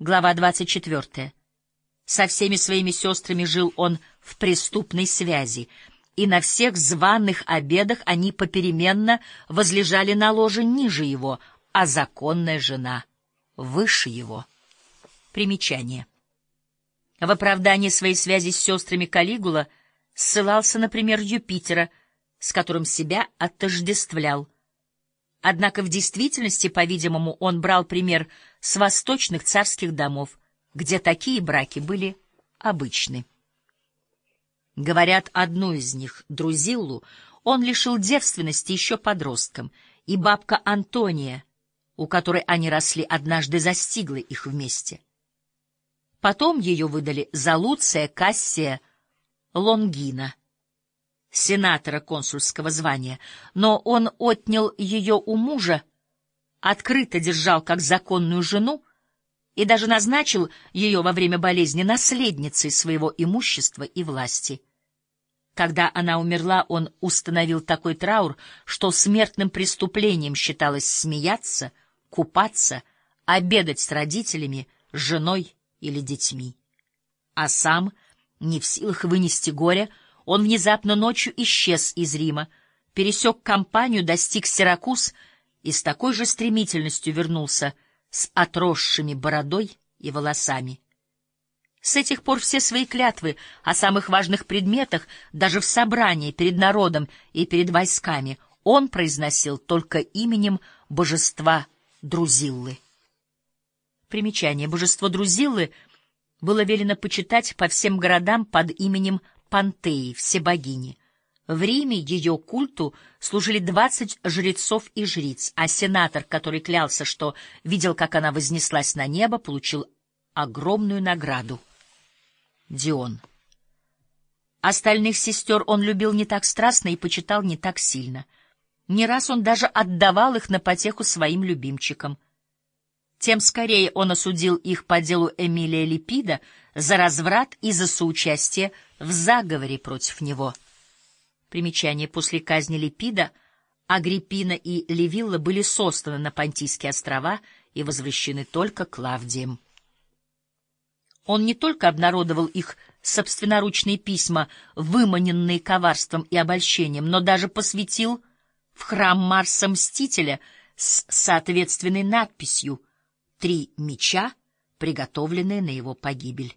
Глава 24. Со всеми своими сестрами жил он в преступной связи, и на всех званых обедах они попеременно возлежали на ложе ниже его, а законная жена выше его. Примечание. В оправдании своей связи с сестрами Калигула ссылался, например, Юпитера, с которым себя отождествлял. Однако в действительности, по-видимому, он брал пример с восточных царских домов, где такие браки были обычны. Говорят, одну из них, Друзиллу, он лишил девственности еще подростком, и бабка Антония, у которой они росли, однажды застигла их вместе. Потом ее выдали за Луция Кассия Лонгина, сенатора консульского звания, но он отнял ее у мужа, открыто держал как законную жену и даже назначил ее во время болезни наследницей своего имущества и власти. Когда она умерла, он установил такой траур, что смертным преступлением считалось смеяться, купаться, обедать с родителями, женой или детьми. А сам, не в силах вынести горя, он внезапно ночью исчез из Рима, пересек компанию, достиг Сиракуз и с такой же стремительностью вернулся с отросшими бородой и волосами. С этих пор все свои клятвы о самых важных предметах, даже в собрании, перед народом и перед войсками, он произносил только именем божества Друзиллы. Примечание. Божество Друзиллы было велено почитать по всем городам под именем Пантеи, всебогини. В Риме ее культу служили двадцать жрецов и жриц, а сенатор, который клялся, что видел, как она вознеслась на небо, получил огромную награду — Дион. Остальных сестер он любил не так страстно и почитал не так сильно. Не раз он даже отдавал их на потеху своим любимчикам — тем скорее он осудил их по делу Эмилия Липида за разврат и за соучастие в заговоре против него. Примечание после казни Липида Агриппина и Левилла были сосланы на Понтийские острова и возвращены только Клавдием. Он не только обнародовал их собственноручные письма, выманенные коварством и обольщением, но даже посвятил в храм Марса Мстителя с соответственной надписью — три меча, приготовленные на его погибель.